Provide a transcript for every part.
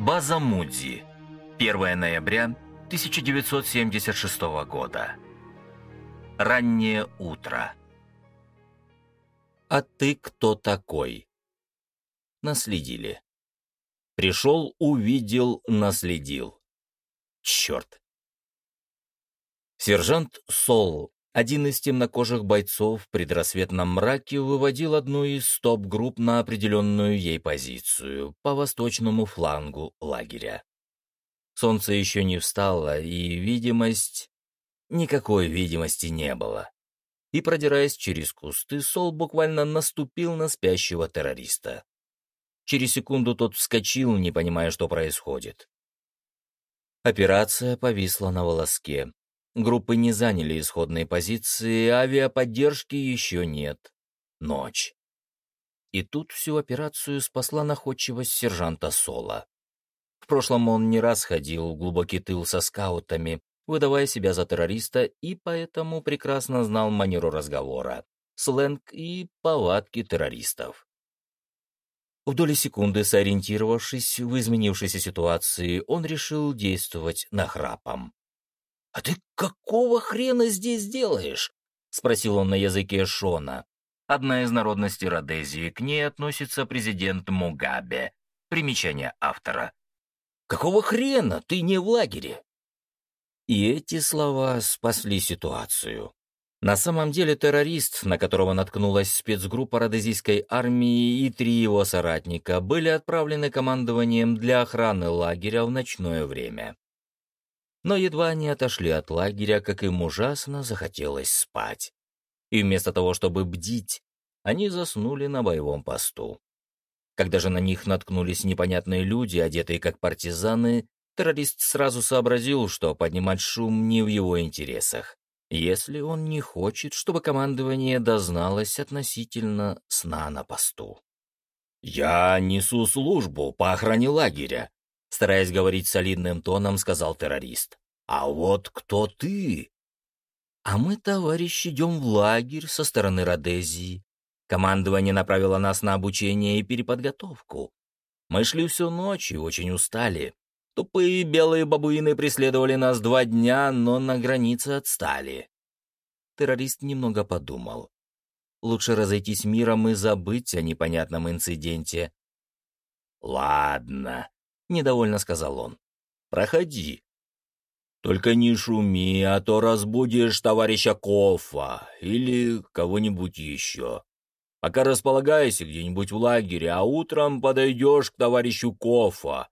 База Мудзи. 1 ноября 1976 года. Раннее утро. «А ты кто такой?» Наследили. Пришел, увидел, наследил. Черт. Сержант Сол, один из темнокожих бойцов в предрассветном мраке, выводил одну из стоп-групп на определенную ей позицию по восточному флангу лагеря. Солнце еще не встало, и видимость... Никакой видимости не было и, продираясь через кусты, Сол буквально наступил на спящего террориста. Через секунду тот вскочил, не понимая, что происходит. Операция повисла на волоске. Группы не заняли исходные позиции, авиаподдержки еще нет. Ночь. И тут всю операцию спасла находчивость сержанта Сола. В прошлом он не раз ходил в глубокий тыл со скаутами, выдавая себя за террориста, и поэтому прекрасно знал манеру разговора, сленг и повадки террористов. В доли секунды, сориентировавшись в изменившейся ситуации, он решил действовать нахрапом. «А ты какого хрена здесь делаешь?» — спросил он на языке Шона. Одна из народностей Родезии, к ней относится президент Мугабе. Примечание автора. «Какого хрена ты не в лагере?» И эти слова спасли ситуацию. На самом деле террорист, на которого наткнулась спецгруппа родезийской армии и три его соратника, были отправлены командованием для охраны лагеря в ночное время. Но едва они отошли от лагеря, как им ужасно захотелось спать. И вместо того, чтобы бдить, они заснули на боевом посту. Когда же на них наткнулись непонятные люди, одетые как партизаны, террорист сразу сообразил, что поднимать шум не в его интересах, если он не хочет, чтобы командование дозналось относительно сна на посту. «Я несу службу по охране лагеря», — стараясь говорить солидным тоном, сказал террорист. «А вот кто ты?» «А мы, товарищ, идем в лагерь со стороны Родезии. Командование направило нас на обучение и переподготовку. Мы шли всю ночь и очень устали. Тупые белые бабуины преследовали нас два дня, но на границе отстали. Террорист немного подумал. Лучше разойтись миром и забыть о непонятном инциденте. «Ладно», — недовольно сказал он. «Проходи. Только не шуми, а то разбудишь товарища Кофа или кого-нибудь еще. Пока располагайся где-нибудь в лагере, а утром подойдешь к товарищу Кофа.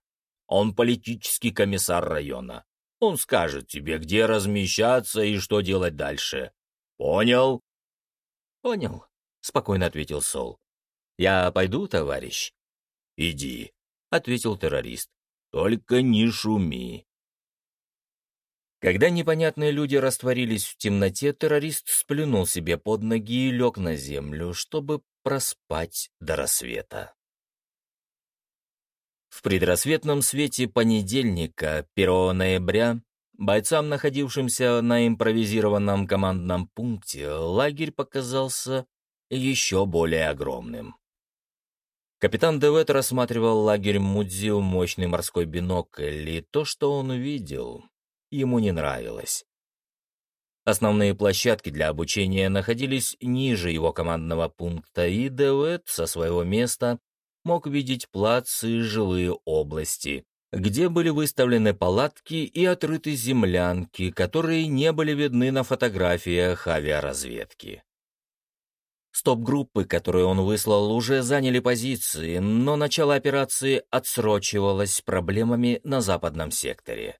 Он политический комиссар района. Он скажет тебе, где размещаться и что делать дальше. Понял? Понял, спокойно ответил Сол. Я пойду, товарищ? Иди, ответил террорист. Только не шуми. Когда непонятные люди растворились в темноте, террорист сплюнул себе под ноги и лег на землю, чтобы проспать до рассвета. В предрассветном свете понедельника, 1 ноября, бойцам, находившимся на импровизированном командном пункте, лагерь показался еще более огромным. Капитан Девет рассматривал лагерь Мудзи в мощный морской бинокль, и то, что он увидел, ему не нравилось. Основные площадки для обучения находились ниже его командного пункта, и Девет со своего места мог видеть плацы и жилые области, где были выставлены палатки и отрыты землянки, которые не были видны на фотографиях авиаразведки. Стоп-группы, которые он выслал, уже заняли позиции, но начало операции отсрочивалось проблемами на западном секторе.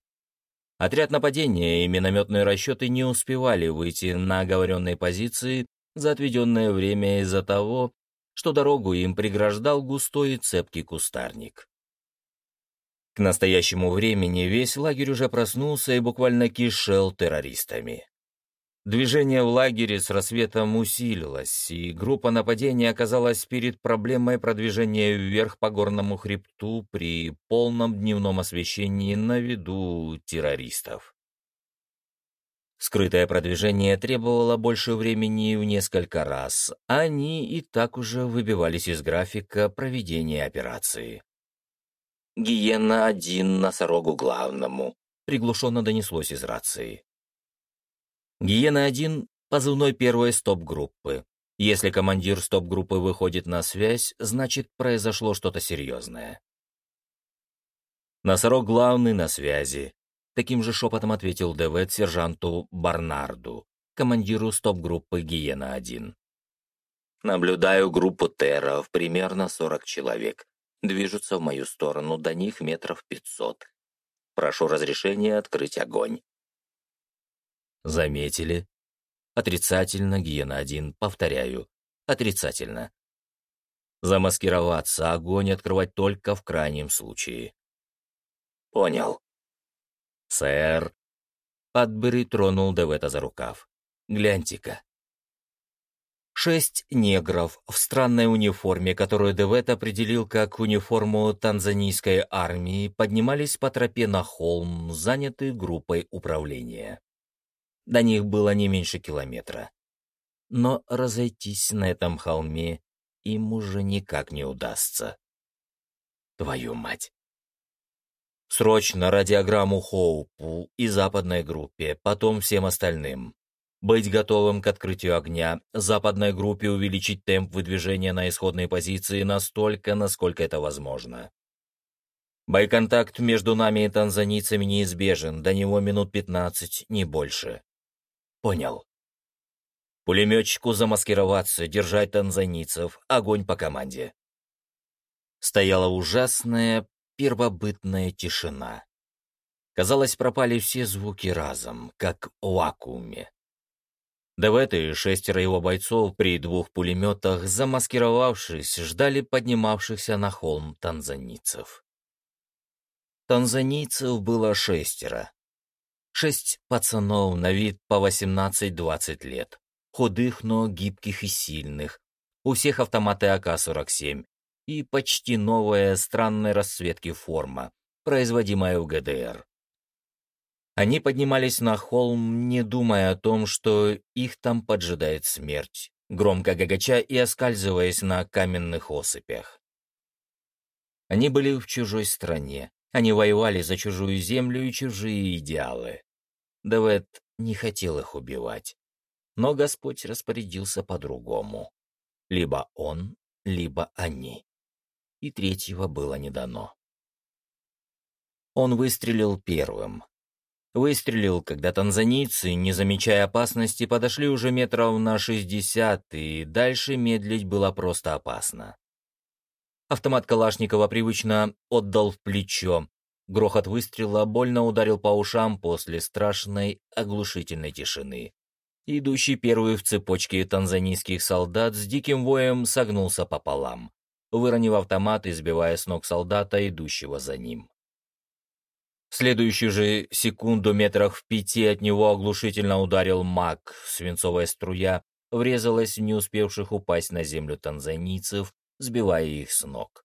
Отряд нападения и минометные расчеты не успевали выйти на оговоренные позиции за отведенное время из-за того, что дорогу им преграждал густой и цепкий кустарник. К настоящему времени весь лагерь уже проснулся и буквально кишел террористами. Движение в лагере с рассветом усилилось, и группа нападения оказалась перед проблемой продвижения вверх по горному хребту при полном дневном освещении на виду террористов. Скрытое продвижение требовало больше времени в несколько раз. Они и так уже выбивались из графика проведения операции. «Гиена один, носорогу главному», — приглушенно донеслось из рации. «Гиена один — позывной первой стоп-группы. Если командир стоп-группы выходит на связь, значит, произошло что-то серьезное». «Носорог главный на связи», Таким же шепотом ответил ДВ сержанту Барнарду, командиру стоп-группы «Гиена-1». «Наблюдаю группу терров, примерно 40 человек. Движутся в мою сторону, до них метров 500. Прошу разрешения открыть огонь». «Заметили?» «Отрицательно, Гиена-1, повторяю, отрицательно». «Замаскироваться, огонь открывать только в крайнем случае». «Понял», «Сэр!» Адбери тронул Девета за рукав. «Гляньте-ка!» Шесть негров в странной униформе, которую Девет определил как униформу танзанийской армии, поднимались по тропе на холм, занятый группой управления. До них было не меньше километра. Но разойтись на этом холме им уже никак не удастся. Твою мать! Срочно радиограмму Хоупу и западной группе, потом всем остальным. Быть готовым к открытию огня, западной группе увеличить темп выдвижения на исходные позиции настолько, насколько это возможно. Бойконтакт между нами и танзанийцами неизбежен, до него минут 15, не больше. Понял. Пулеметчику замаскироваться, держать танзанийцев, огонь по команде. Стояла ужасная, первобытная тишина. Казалось, пропали все звуки разом, как в вакууме. Давет и шестеро его бойцов при двух пулеметах, замаскировавшись, ждали поднимавшихся на холм танзанийцев. Танзанийцев было шестеро. Шесть пацанов на вид по 18-20 лет, худых, но гибких и сильных. У всех автоматы АК-47, и почти новая странной расцветки форма, производимая в ГДР. Они поднимались на холм, не думая о том, что их там поджидает смерть, громко гагача и оскальзываясь на каменных осыпях. Они были в чужой стране, они воевали за чужую землю и чужие идеалы. Давид не хотел их убивать, но Господь распорядился по-другому. Либо он, либо они и третьего было не дано. Он выстрелил первым. Выстрелил, когда танзанийцы, не замечая опасности, подошли уже метров на шестьдесят, и дальше медлить было просто опасно. Автомат Калашникова привычно отдал в плечо. Грохот выстрела больно ударил по ушам после страшной оглушительной тишины. Идущий первый в цепочке танзанийских солдат с диким воем согнулся пополам выронив автомат и сбивая с ног солдата, идущего за ним. В следующую же секунду метрах в пяти от него оглушительно ударил маг, свинцовая струя врезалась в не успевших упасть на землю танзанийцев, сбивая их с ног.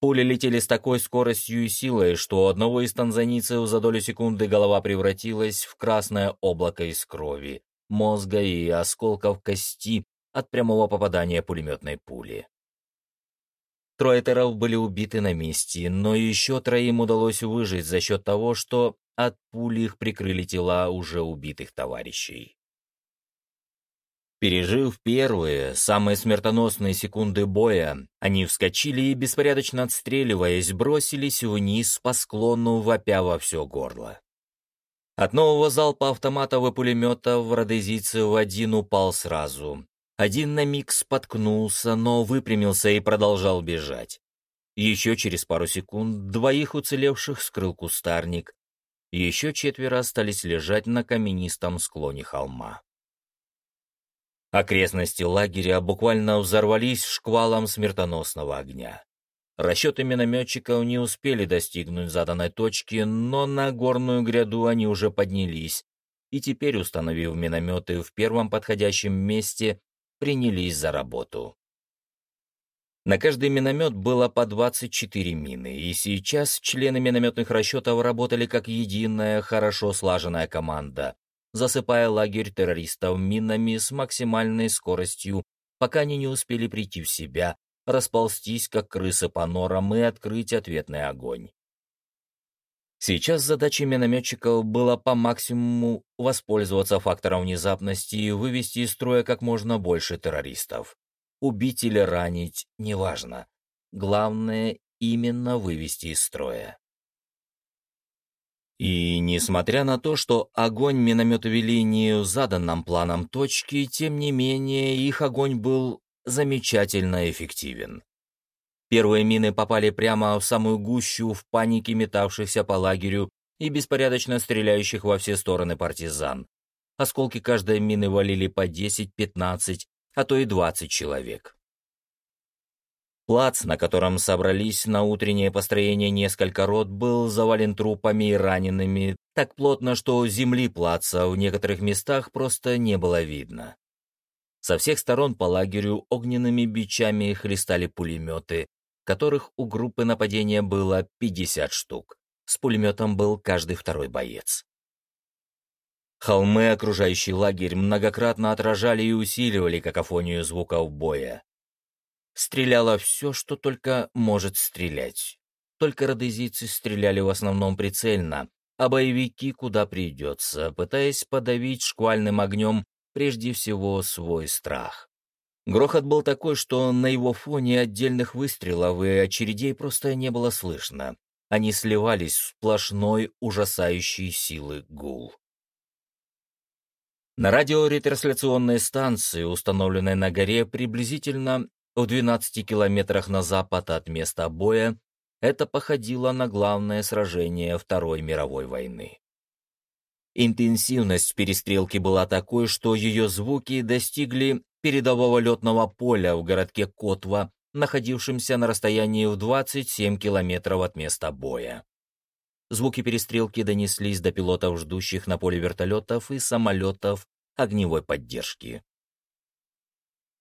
Пули летели с такой скоростью и силой, что у одного из танзанийцев за долю секунды голова превратилась в красное облако из крови, мозга и осколков кости от прямого попадания пулеметной пули. Трое терров были убиты на месте, но еще троим удалось выжить за счет того, что от пули их прикрыли тела уже убитых товарищей. Пережив первые, самые смертоносные секунды боя, они вскочили и, беспорядочно отстреливаясь, бросились вниз по склону, вопя во все горло. От нового залпа автоматов и пулеметов родезийцы в один упал сразу, один на миг споткнулся, но выпрямился и продолжал бежать. Еще через пару секунд двоих уцелевших скрыл кустарник. Еще четверо остались лежать на каменистом склоне холма. Окрестности лагеря буквально взорвались шквалом смертоносного огня. Расчеты минометчиков не успели достигнуть заданной точки, но на горную гряду они уже поднялись, и теперь, установив минометы в первом подходящем месте, принялись за работу. На каждый миномет было по 24 мины, и сейчас члены минометных расчетов работали как единая, хорошо слаженная команда, засыпая лагерь террористов минами с максимальной скоростью, пока они не успели прийти в себя, расползтись, как крысы по норам, и открыть ответный огонь. Сейчас задачей минометчиков было по максимуму воспользоваться фактором внезапности и вывести из строя как можно больше террористов. Убить или ранить — неважно. Главное — именно вывести из строя. И несмотря на то, что огонь минометы вели не заданным планом точки, тем не менее их огонь был замечательно эффективен. Первые мины попали прямо в самую гущу в панике метавшихся по лагерю и беспорядочно стреляющих во все стороны партизан. Осколки каждой мины валили по 10-15, а то и 20 человек. Плац, на котором собрались на утреннее построение несколько рот, был завален трупами и ранеными так плотно, что земли плаца в некоторых местах просто не было видно. Со всех сторон по лагерю огненными бичами хлестали пулеметы, которых у группы нападения было 50 штук. С пулеметом был каждый второй боец. Холмы, окружающий лагерь, многократно отражали и усиливали какофонию звуков боя. Стреляло все, что только может стрелять. Только родезийцы стреляли в основном прицельно, а боевики куда придется, пытаясь подавить шквальным огнем прежде всего свой страх. Грохот был такой, что на его фоне отдельных выстрелов и очередей просто не было слышно. Они сливались в сплошной ужасающей силы гул. На радиоретрансляционной станции, установленной на горе приблизительно в 12 километрах на запад от места боя, это походило на главное сражение Второй мировой войны. Интенсивность перестрелки была такой, что ее звуки достигли передового летного поля в городке Котва, находившемся на расстоянии в 27 километров от места боя. Звуки перестрелки донеслись до пилотов, ждущих на поле вертолетов и самолетов огневой поддержки.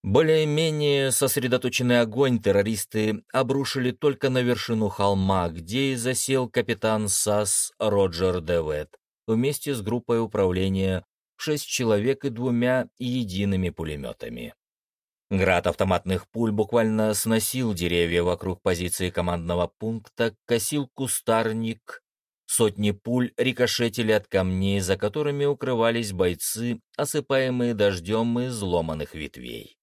Более-менее сосредоточенный огонь террористы обрушили только на вершину холма, где и засел капитан САС Роджер Девет вместе с группой управления шесть человек и двумя едиными пулеметами. Град автоматных пуль буквально сносил деревья вокруг позиции командного пункта, косил кустарник, Сотни пуль рикошетили от камней, за которыми укрывались бойцы, осыпаемые дождем из ломаных ветвей.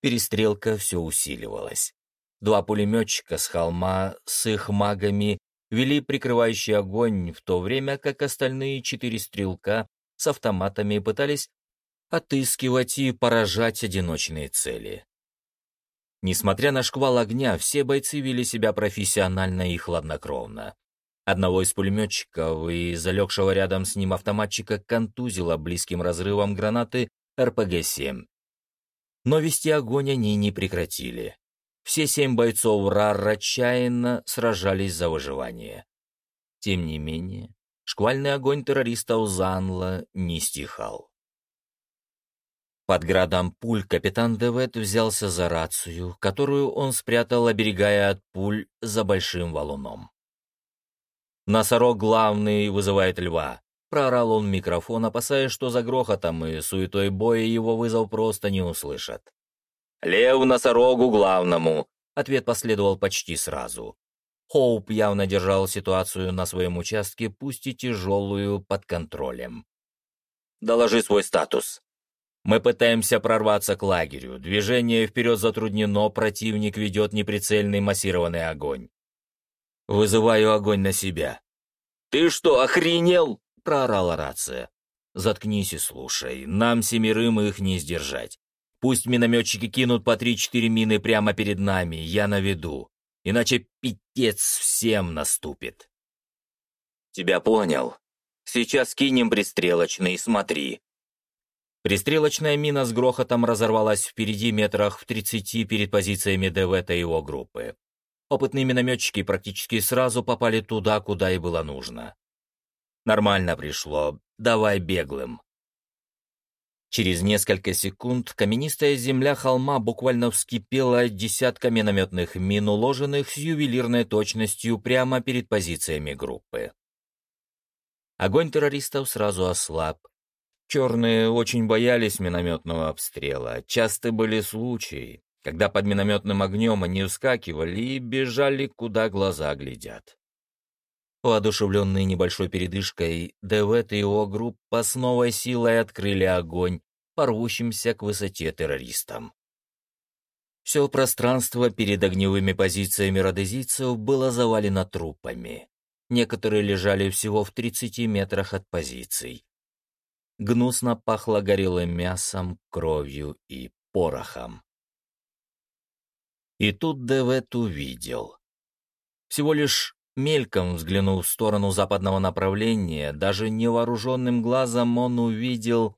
Перестрелка все усиливалась. Два пулеметчика с холма с их магами вели прикрывающий огонь, в то время как остальные четыре стрелка с автоматами пытались отыскивать и поражать одиночные цели. Несмотря на шквал огня, все бойцы вели себя профессионально и хладнокровно. Одного из пулеметчиков и залегшего рядом с ним автоматчика контузило близким разрывом гранаты РПГ-7. Но вести огонь они не прекратили. Все семь бойцов РАР отчаянно сражались за выживание. Тем не менее, шквальный огонь террористов Занла не стихал. Под градом пуль капитан Девет взялся за рацию, которую он спрятал, оберегая от пуль за большим валуном. «Носорог главный вызывает льва», — проорал он микрофон, опасаясь, что за грохотом и суетой боя его вызов просто не услышат. «Лев носорогу главному», — ответ последовал почти сразу. Хоуп явно держал ситуацию на своем участке, пусть и тяжелую, под контролем. «Доложи свой статус», мы пытаемся прорваться к лагерю. Движение вперед затруднено, противник ведет неприцельный массированный огонь. Вызываю огонь на себя. «Ты что, охренел?» — проорала рация. «Заткнись и слушай. Нам семерым их не сдержать. Пусть минометчики кинут по три-четыре мины прямо перед нами, я наведу. Иначе пиздец всем наступит». «Тебя понял. Сейчас кинем пристрелочный, смотри». Пристрелочная мина с грохотом разорвалась впереди метрах в тридцати перед позициями ДВТ и его группы. Опытные минометчики практически сразу попали туда, куда и было нужно. Нормально пришло. Давай беглым. Через несколько секунд каменистая земля холма буквально вскипела десятка минометных мин, уложенных с ювелирной точностью прямо перед позициями группы. Огонь террористов сразу ослаб. Черные очень боялись минометного обстрела. Часто были случаи, когда под минометным огнем они вскакивали и бежали, куда глаза глядят. Воодушевленные небольшой передышкой, Девет и его группа с новой силой открыли огонь по рвущимся к высоте террористам. Все пространство перед огневыми позициями родезийцев было завалено трупами. Некоторые лежали всего в 30 метрах от позиций. Гнусно пахло горелым мясом, кровью и порохом. И тут Девет увидел. Всего лишь Мельком взглянув в сторону западного направления, даже невооруженным глазом он увидел,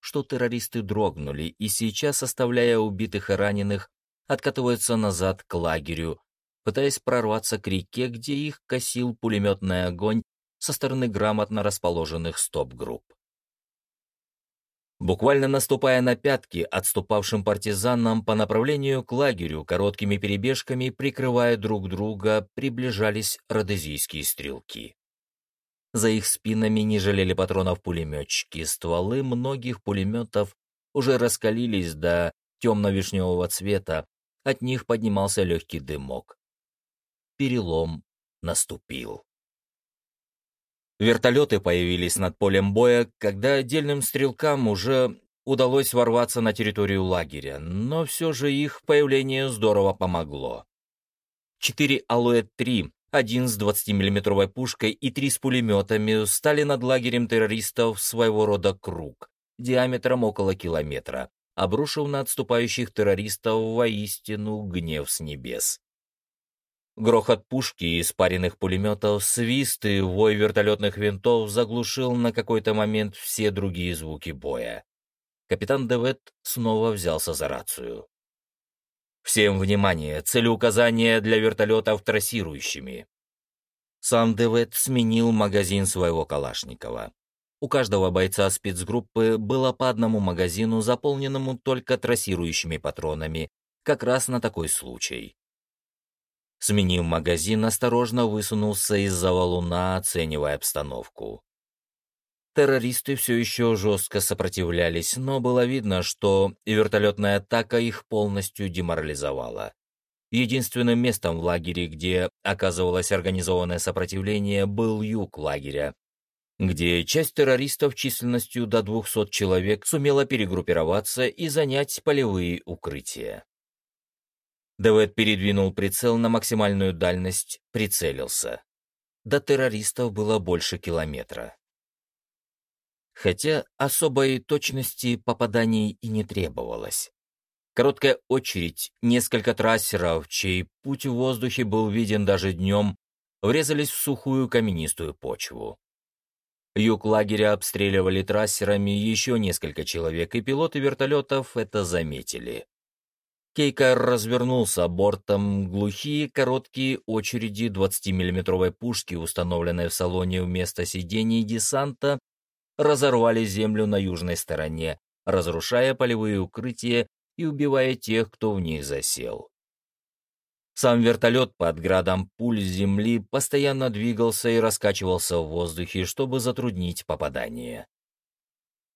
что террористы дрогнули и сейчас, оставляя убитых и раненых, откатываются назад к лагерю, пытаясь прорваться к реке, где их косил пулеметный огонь со стороны грамотно расположенных стоп-групп. Буквально наступая на пятки отступавшим партизанам по направлению к лагерю, короткими перебежками, прикрывая друг друга, приближались родезийские стрелки. За их спинами не жалели патронов пулеметчики, стволы многих пулеметов уже раскалились до темно-вишневого цвета, от них поднимался легкий дымок. Перелом наступил. Вертолеты появились над полем боя, когда отдельным стрелкам уже удалось ворваться на территорию лагеря, но все же их появление здорово помогло. Четыре «Алоэ-3», один с 20-миллиметровой пушкой и три с пулеметами стали над лагерем террористов своего рода круг, диаметром около километра, обрушив на отступающих террористов воистину гнев с небес. Грохот пушки и спаренных пулеметов, свист и вой вертолетных винтов заглушил на какой-то момент все другие звуки боя. Капитан Девет снова взялся за рацию. «Всем внимание! Целеуказания для вертолетов трассирующими!» Сам Девет сменил магазин своего Калашникова. У каждого бойца спецгруппы было по одному магазину, заполненному только трассирующими патронами, как раз на такой случай. Сменив магазин, осторожно высунулся из-за валуна, оценивая обстановку. Террористы все еще жестко сопротивлялись, но было видно, что вертолетная атака их полностью деморализовала. Единственным местом в лагере, где оказывалось организованное сопротивление, был юг лагеря, где часть террористов численностью до 200 человек сумела перегруппироваться и занять полевые укрытия. Дэвид передвинул прицел на максимальную дальность, прицелился. До террористов было больше километра. Хотя особой точности попаданий и не требовалось. Короткая очередь, несколько трассеров, чей путь в воздухе был виден даже днем, врезались в сухую каменистую почву. Юг лагеря обстреливали трассерами еще несколько человек, и пилоты вертолетов это заметили. Кейкар развернулся бортом, глухие короткие очереди 20-миллиметровой пушки, установленной в салоне вместо сидений десанта, разорвали землю на южной стороне, разрушая полевые укрытия и убивая тех, кто в них засел. Сам вертолет под градом пуль земли постоянно двигался и раскачивался в воздухе, чтобы затруднить попадание.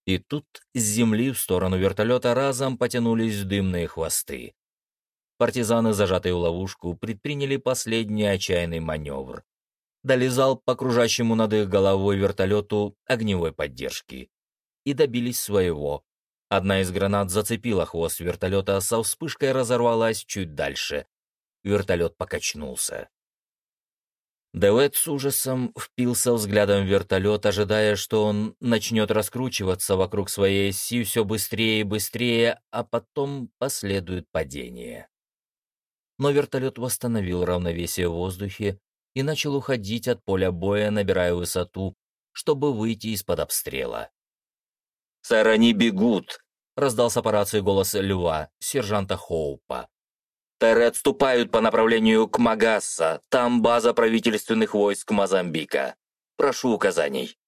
И тут с земли в сторону вертолета разом потянулись дымные хвосты. Партизаны, зажатые в ловушку, предприняли последний отчаянный маневр. Дали залп по кружащему над их головой вертолету огневой поддержки. И добились своего. Одна из гранат зацепила хвост вертолета, со вспышкой разорвалась чуть дальше. Вертолет покачнулся. Дэвид с ужасом впился взглядом в вертолет, ожидая, что он начнет раскручиваться вокруг своей оси все быстрее и быстрее, а потом последует падение. Но вертолет восстановил равновесие в воздухе и начал уходить от поля боя, набирая высоту, чтобы выйти из-под обстрела. «Сэр, они бегут!» — раздался по рации голос Льва, сержанта Хоупа. Теры отступают по направлению к Магасса, там база правительственных войск Мозамбика. Прошу указаний».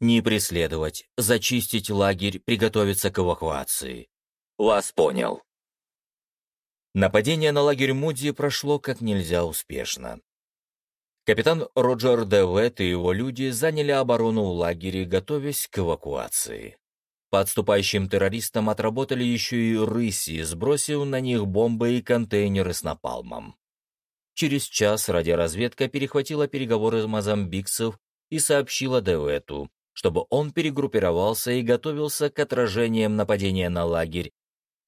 Не преследовать, зачистить лагерь, приготовиться к эвакуации. Вас понял. Нападение на лагерь Муди прошло как нельзя успешно. Капитан Роджер Девет и его люди заняли оборону в лагере, готовясь к эвакуации. По отступающим террористам отработали еще и рыси, сбросив на них бомбы и контейнеры с напалмом. Через час радиоразведка перехватила переговоры мозамбикцев и сообщила Девету, чтобы он перегруппировался и готовился к отражениям нападения на лагерь,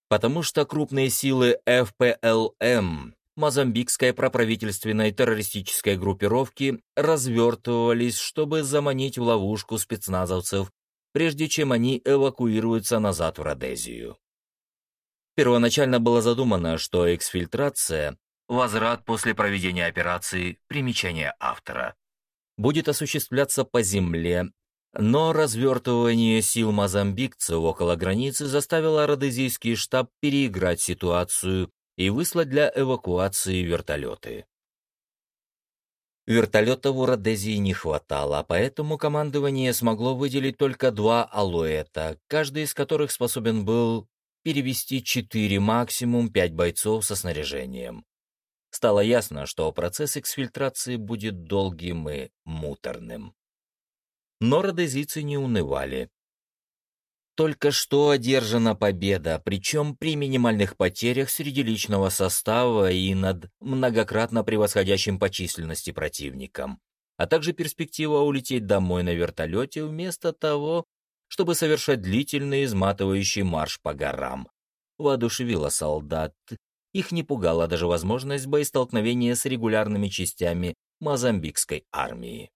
потому что крупные силы ФПЛМ, мозамбикской проправительственной террористической группировки, развертывались, чтобы заманить в ловушку спецназовцев, прежде чем они эвакуируются назад в Родезию. Первоначально было задумано, что эксфильтрация, возврат после проведения операции, примечание автора, будет осуществляться по земле, но развертывание сил мозамбикцев около границы заставило родезийский штаб переиграть ситуацию и выслать для эвакуации вертолеты. Вертолетов у Родезии не хватало, поэтому командование смогло выделить только два алуэта, каждый из которых способен был перевести четыре, максимум пять бойцов со снаряжением. Стало ясно, что процесс эксфильтрации будет долгим и муторным но родезийцы не унывали. Только что одержана победа, причем при минимальных потерях среди личного состава и над многократно превосходящим по численности противником, а также перспектива улететь домой на вертолете вместо того, чтобы совершать длительный изматывающий марш по горам. Воодушевила солдат. Их не пугала даже возможность боестолкновения с регулярными частями мозамбикской армии.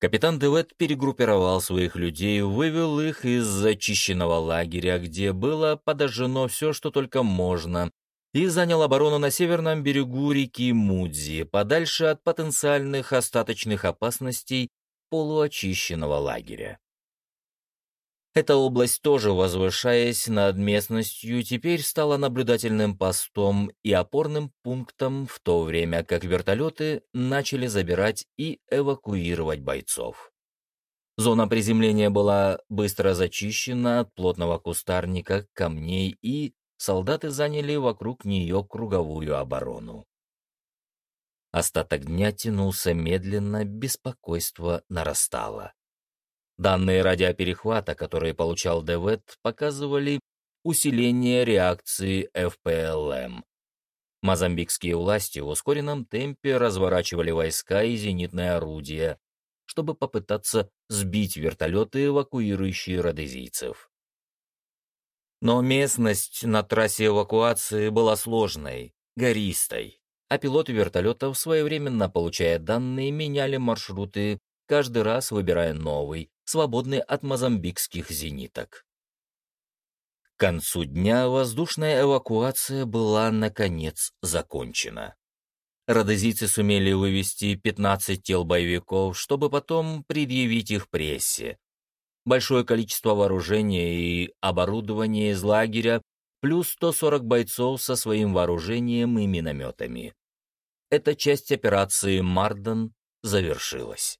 Капитан Девет перегруппировал своих людей, вывел их из зачищенного лагеря, где было подожжено все, что только можно, и занял оборону на северном берегу реки Мудзи, подальше от потенциальных остаточных опасностей полуочищенного лагеря. Эта область тоже, возвышаясь над местностью, теперь стала наблюдательным постом и опорным пунктом в то время, как вертолеты начали забирать и эвакуировать бойцов. Зона приземления была быстро зачищена от плотного кустарника, камней, и солдаты заняли вокруг нее круговую оборону. Остаток дня тянулся медленно, беспокойство нарастало. Данные радиоперехвата, которые получал Девет, показывали усиление реакции ФПЛМ. Мозамбикские власти в ускоренном темпе разворачивали войска и зенитные орудия, чтобы попытаться сбить вертолеты, эвакуирующие родезийцев. Но местность на трассе эвакуации была сложной, гористой, а пилоты вертолетов, своевременно получая данные, меняли маршруты, каждый раз выбирая новый, свободный от мозамбикских зениток. К концу дня воздушная эвакуация была, наконец, закончена. Родозийцы сумели вывести 15 тел боевиков, чтобы потом предъявить их прессе. Большое количество вооружения и оборудования из лагеря, плюс 140 бойцов со своим вооружением и минометами. Эта часть операции «Марден» завершилась.